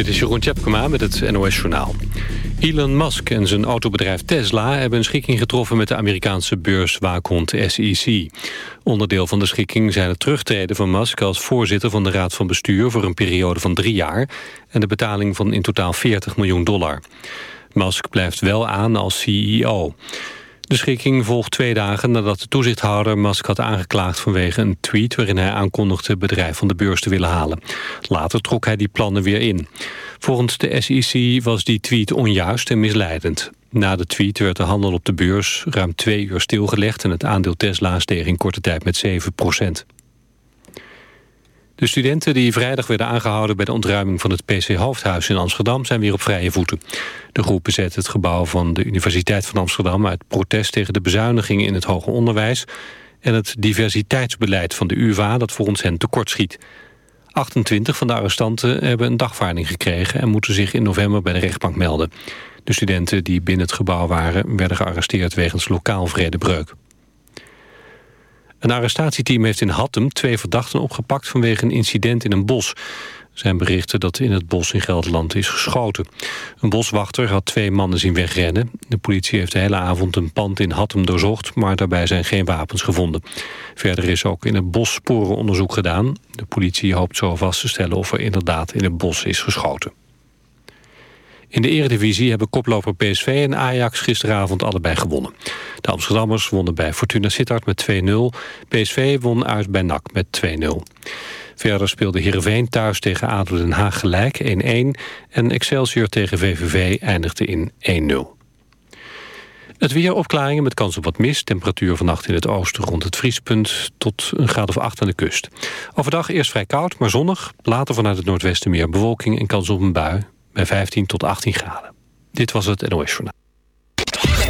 Dit is Jeroen Tjepkema met het NOS Journaal. Elon Musk en zijn autobedrijf Tesla hebben een schikking getroffen... met de Amerikaanse beurswaakhond SEC. Onderdeel van de schikking zijn het terugtreden van Musk... als voorzitter van de Raad van Bestuur voor een periode van drie jaar... en de betaling van in totaal 40 miljoen dollar. Musk blijft wel aan als CEO. De schikking volgt twee dagen nadat de toezichthouder Musk had aangeklaagd vanwege een tweet waarin hij aankondigde het bedrijf van de beurs te willen halen. Later trok hij die plannen weer in. Volgens de SEC was die tweet onjuist en misleidend. Na de tweet werd de handel op de beurs ruim twee uur stilgelegd en het aandeel Tesla steeg in korte tijd met 7 procent. De studenten die vrijdag werden aangehouden bij de ontruiming van het PC Hoofdhuis in Amsterdam zijn weer op vrije voeten. De groep bezet het gebouw van de Universiteit van Amsterdam uit protest tegen de bezuinigingen in het hoger onderwijs en het diversiteitsbeleid van de UvA dat volgens hen tekortschiet. 28 van de arrestanten hebben een dagvaarding gekregen en moeten zich in november bij de rechtbank melden. De studenten die binnen het gebouw waren werden gearresteerd wegens lokaal vredebreuk. Een arrestatieteam heeft in Hattem twee verdachten opgepakt vanwege een incident in een bos. Er zijn berichten dat in het bos in Gelderland is geschoten. Een boswachter had twee mannen zien wegrennen. De politie heeft de hele avond een pand in Hattem doorzocht... maar daarbij zijn geen wapens gevonden. Verder is ook in het bos sporenonderzoek gedaan. De politie hoopt zo vast te stellen of er inderdaad in het bos is geschoten. In de eredivisie hebben koploper PSV en Ajax gisteravond allebei gewonnen. De Amsterdammers wonnen bij Fortuna Sittard met 2-0. PSV won uit bij NAC met 2-0. Verder speelde Heerenveen thuis tegen ADO Den Haag gelijk 1-1... en Excelsior tegen VVV eindigde in 1-0. Het weer opklaringen met kans op wat mist. Temperatuur vannacht in het oosten rond het vriespunt tot een graad of 8 aan de kust. Overdag eerst vrij koud, maar zonnig. Later vanuit het noordwesten meer bewolking en kans op een bui bij 15 tot 18 graden. Dit was het NOS Journaal.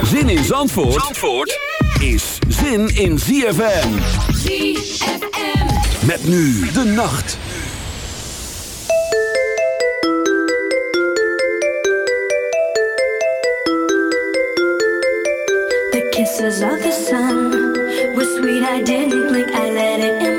Zin in Zandvoort, Zandvoort is zin in ZFM. ZFM. Met nu de nacht. The kisses of the sun were sweet. I didn't blink. I let it in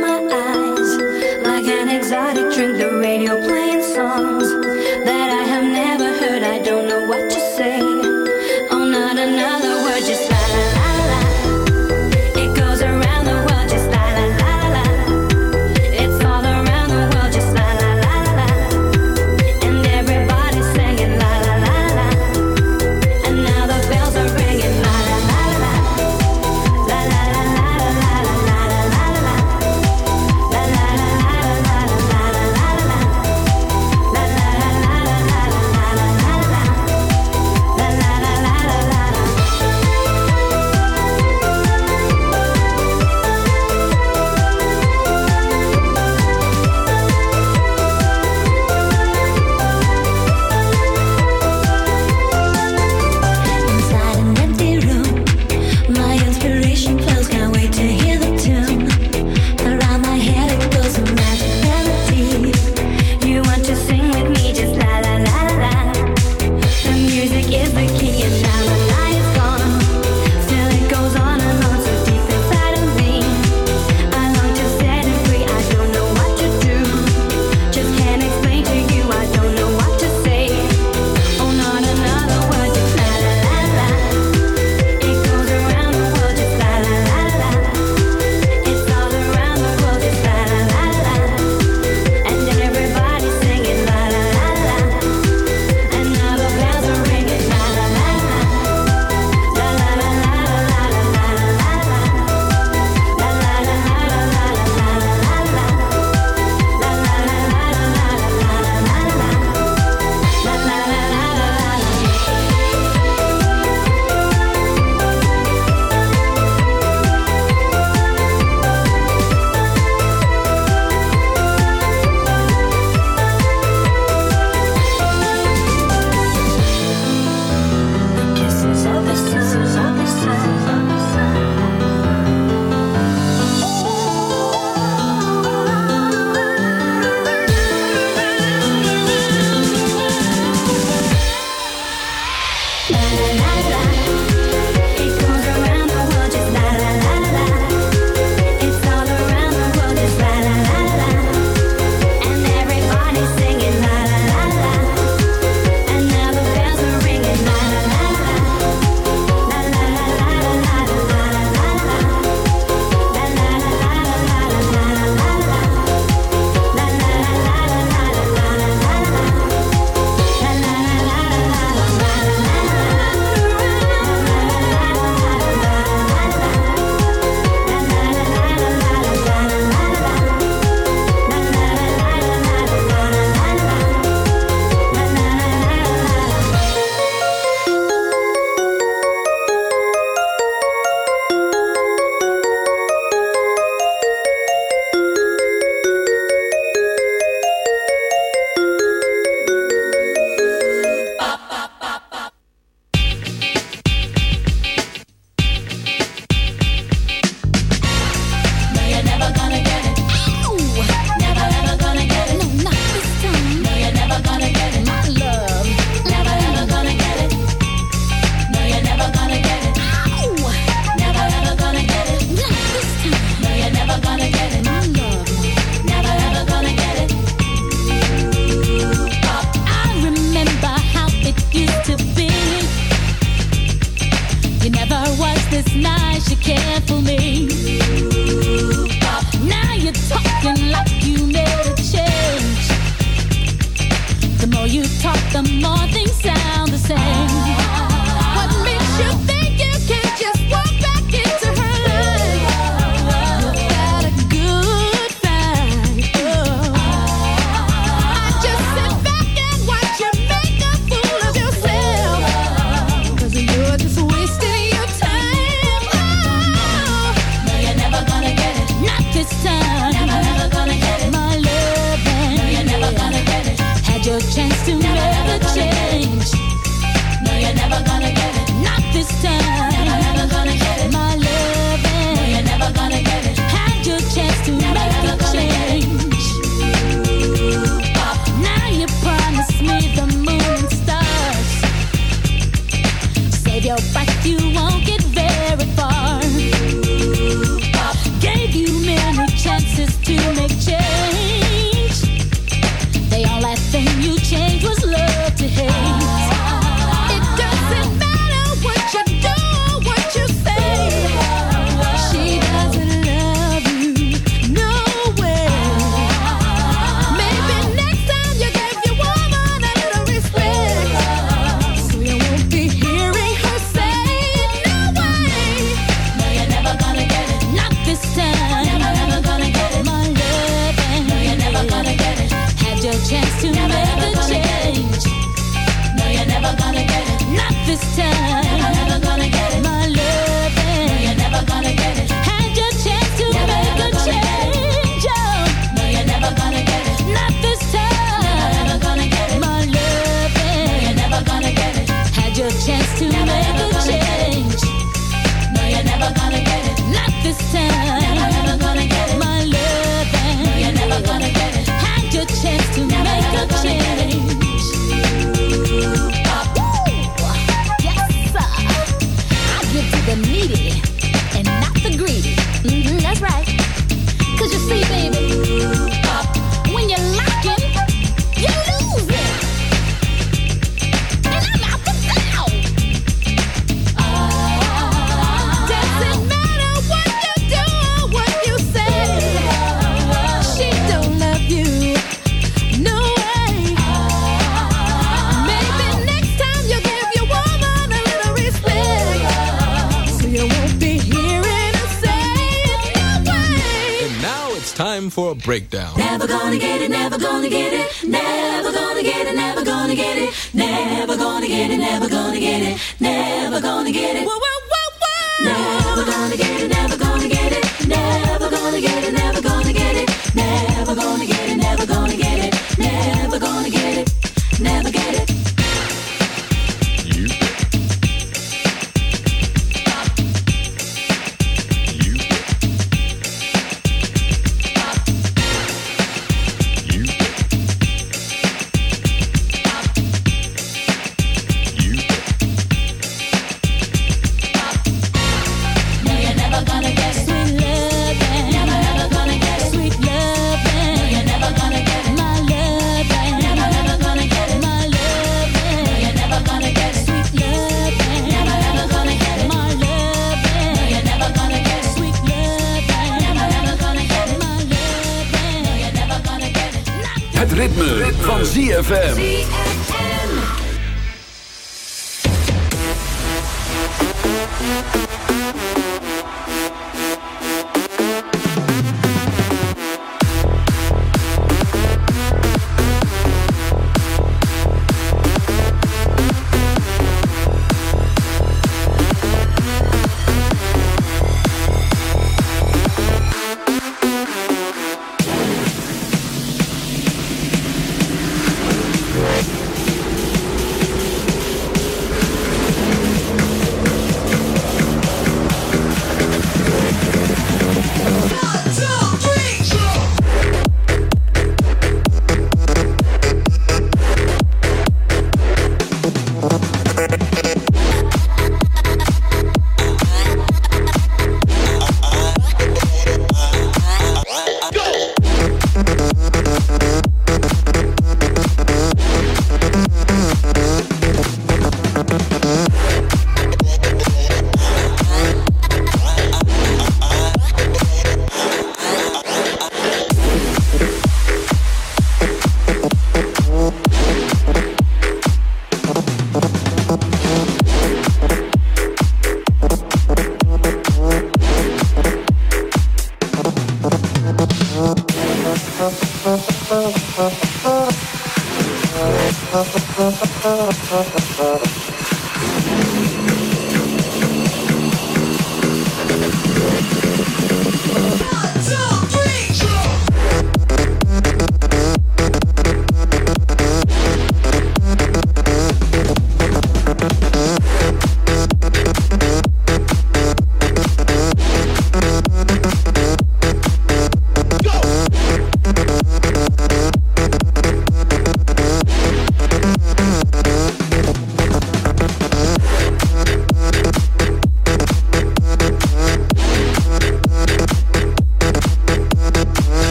Never gonna get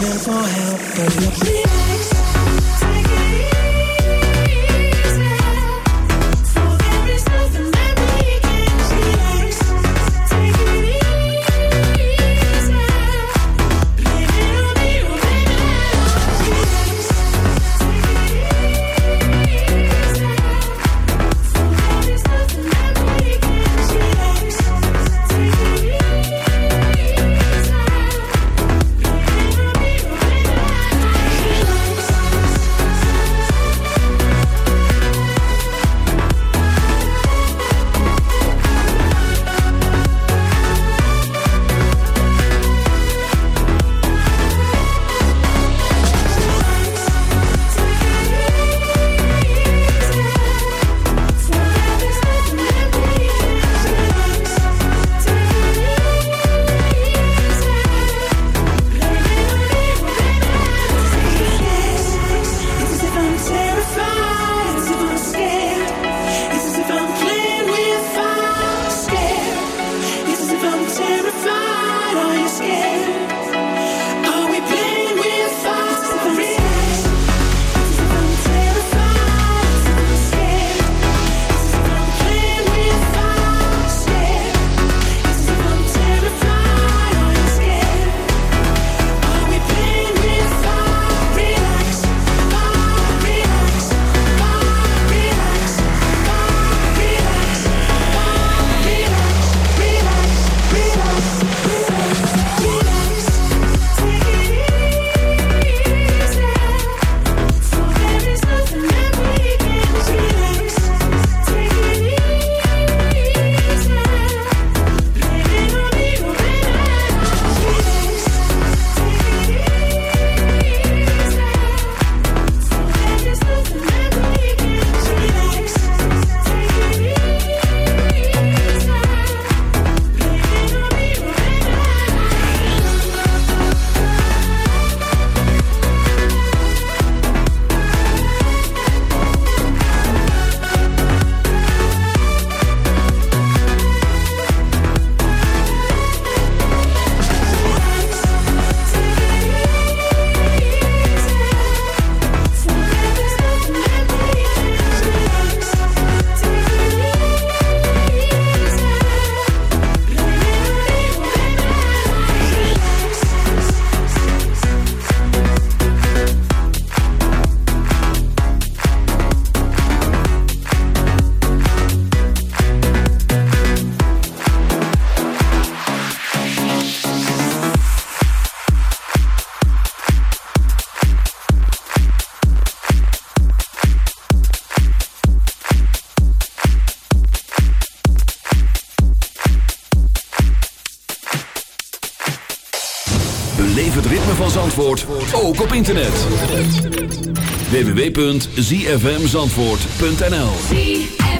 screaming for help, but your www.zfmzandvoort.nl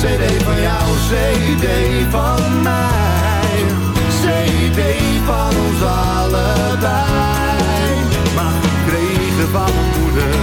CD van jou, CD van mij. CD van ons allebei. Maar gekregen van mijn moeder.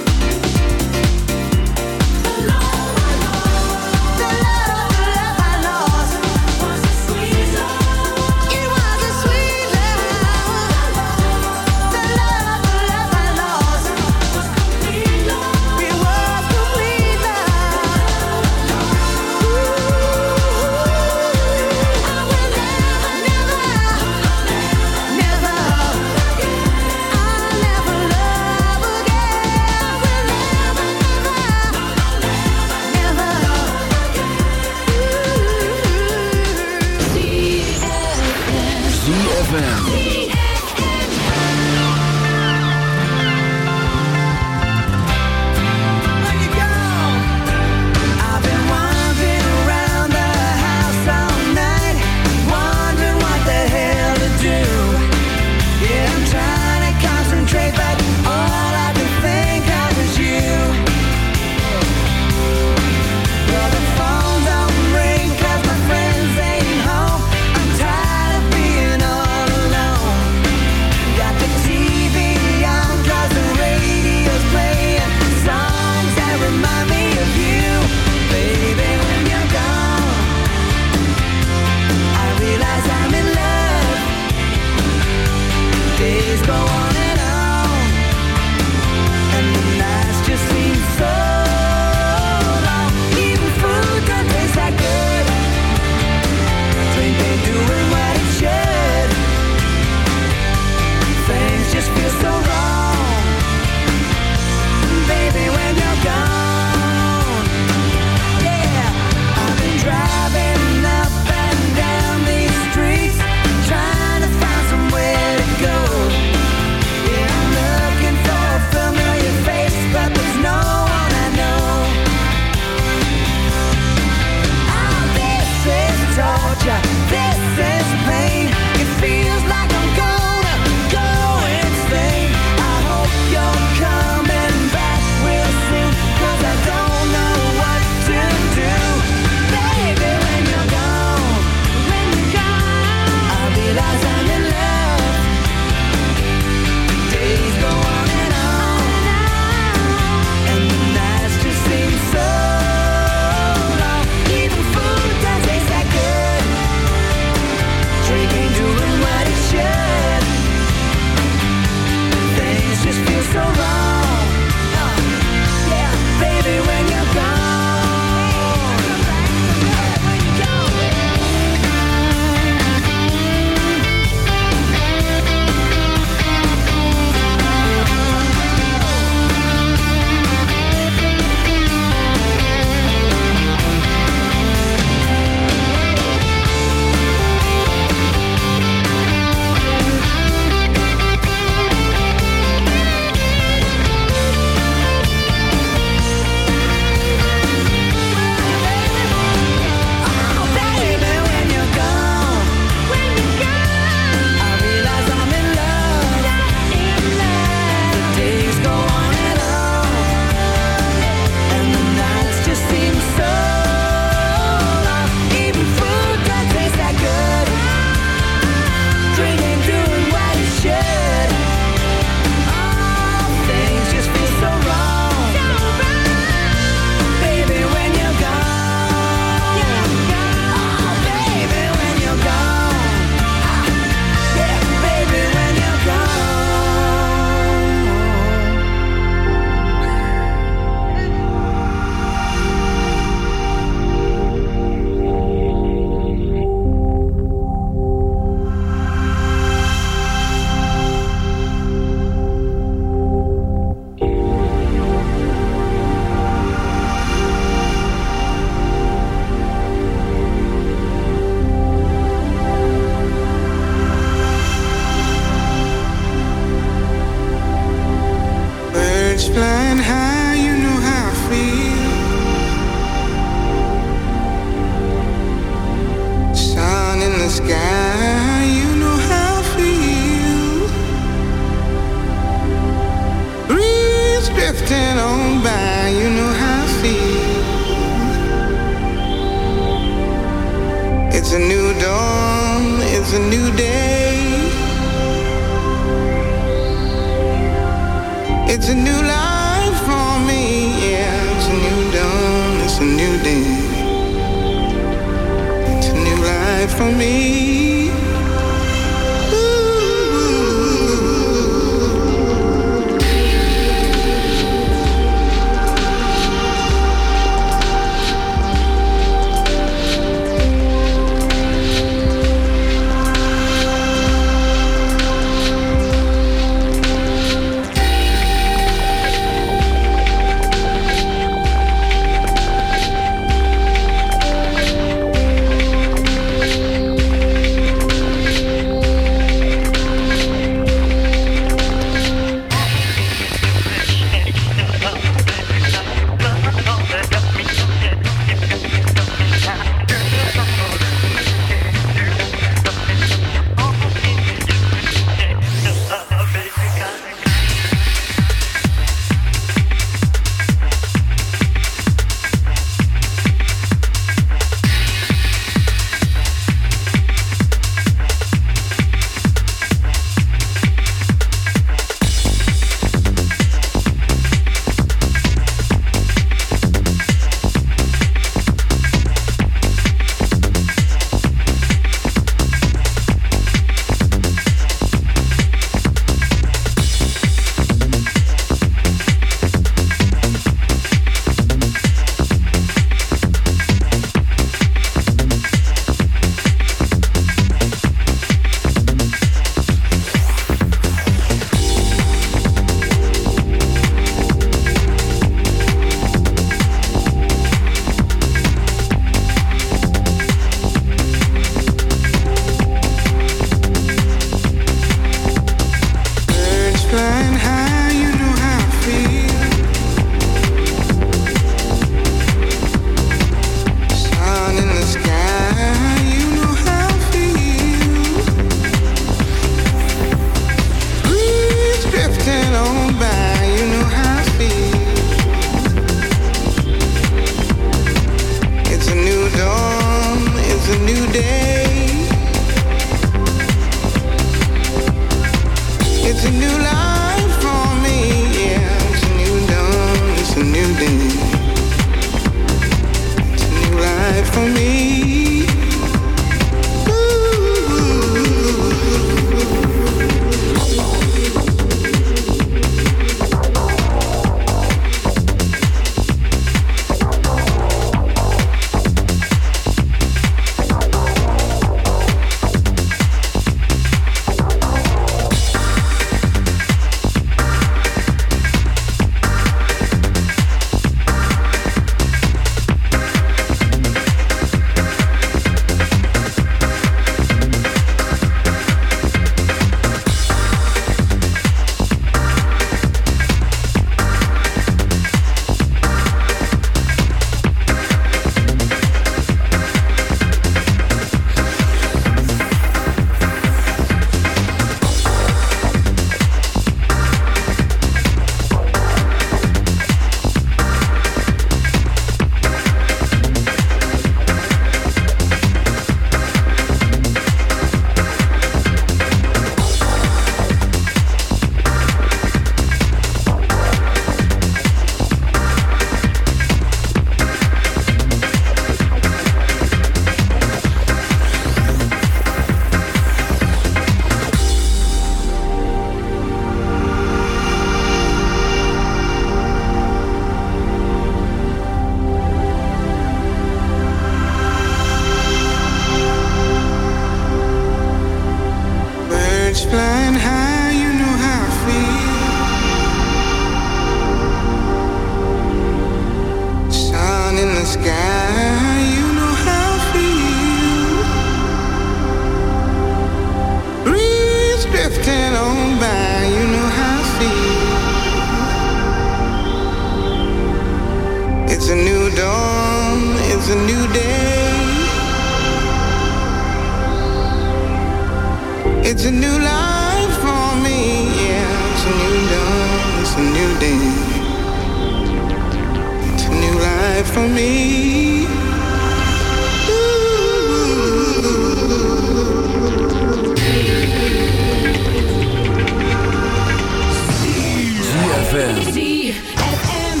ZFM.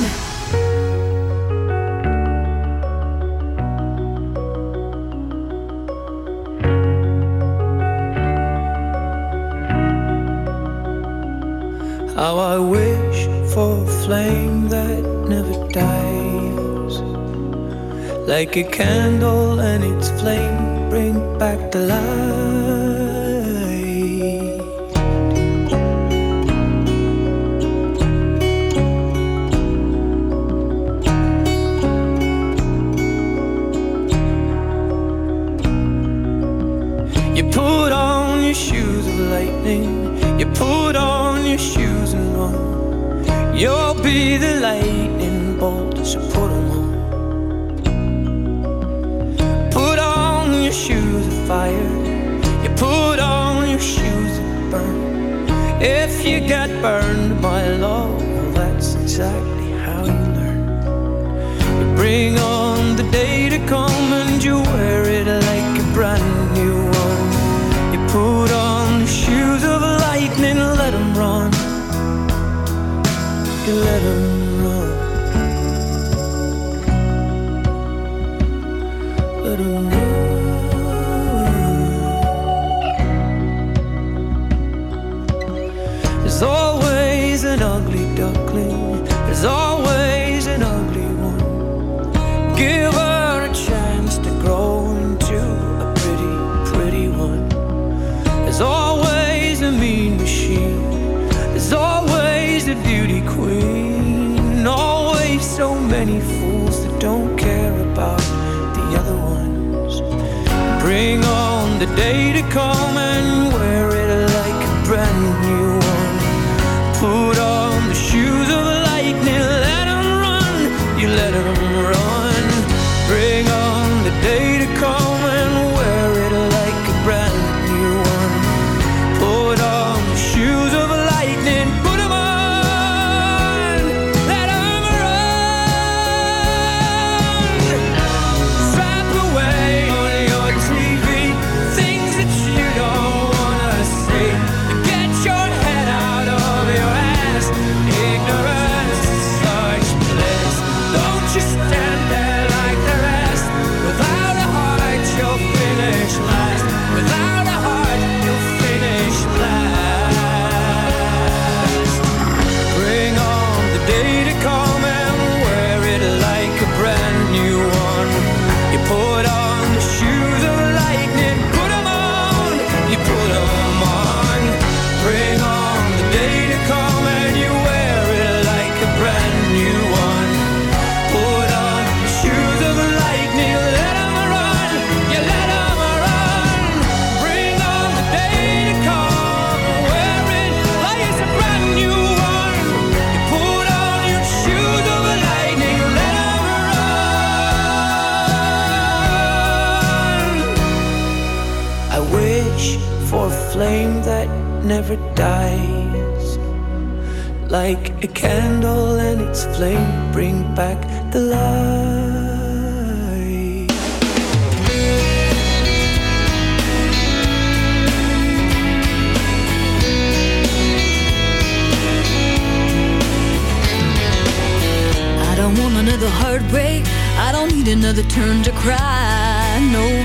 How I wish for a flame that never dies Like a candle and its flame bring back the light a beauty queen. Always so many fools that don't care about the other ones. Bring on the day to come and wear it like a brand new. never dies. Like a candle and its flame bring back the light. I don't want another heartbreak. I don't need another turn to cry. No,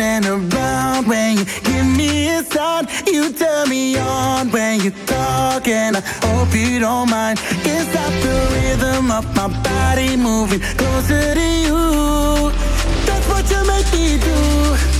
and around when you give me a sign. You turn me on when you talk, and I hope you don't mind. Can't stop the rhythm of my body moving closer to you. That's what you make me do.